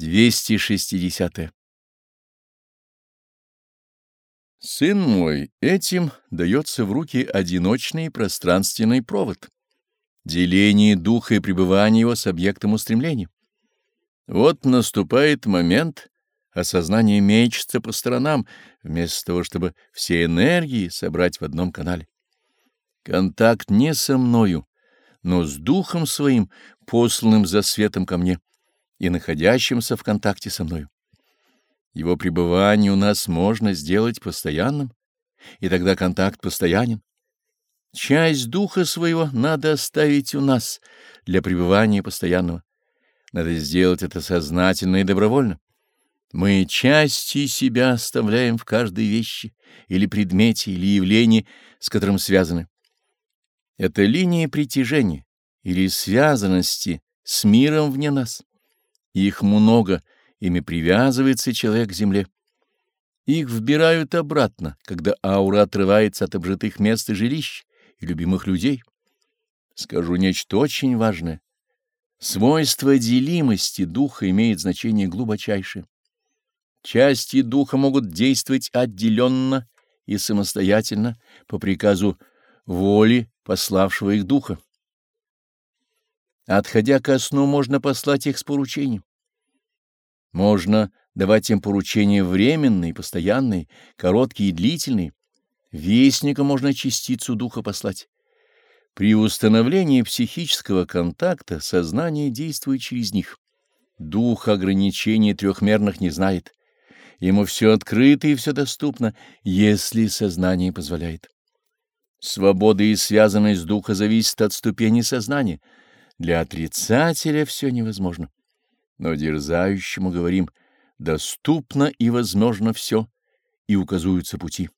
260. -е. Сын мой, этим дается в руки одиночный пространственный провод, деление духа и пребывание его с объектом устремления. Вот наступает момент, осознание мечется по сторонам, вместо того, чтобы все энергии собрать в одном канале. Контакт не со мною, но с духом своим, посланным за светом ко мне и находящимся в контакте со мною. Его пребывание у нас можно сделать постоянным, и тогда контакт постоянен. Часть духа своего надо оставить у нас для пребывания постоянного. Надо сделать это сознательно и добровольно. Мы части себя оставляем в каждой вещи или предмете, или явлении, с которым связаны. Это линия притяжения или связанности с миром вне нас. Их много, ими привязывается человек к земле. Их вбирают обратно, когда аура отрывается от обжитых мест и жилищ и любимых людей. Скажу нечто очень важное. Свойство делимости духа имеет значение глубочайшее. Части духа могут действовать отделенно и самостоятельно по приказу воли пославшего их духа. Отходя ко сну, можно послать их с поручением. Можно давать им поручения временные, постоянные, короткие и длительные. Вестника можно частицу духа послать. При установлении психического контакта сознание действует через них. Дух ограничений трехмерных не знает. Ему все открыто и все доступно, если сознание позволяет. Свобода и связанность духа зависит от ступени сознания — для отрицателя все невозможно. Но дерзающему говорим, доступно и возможно все, и указываются пути.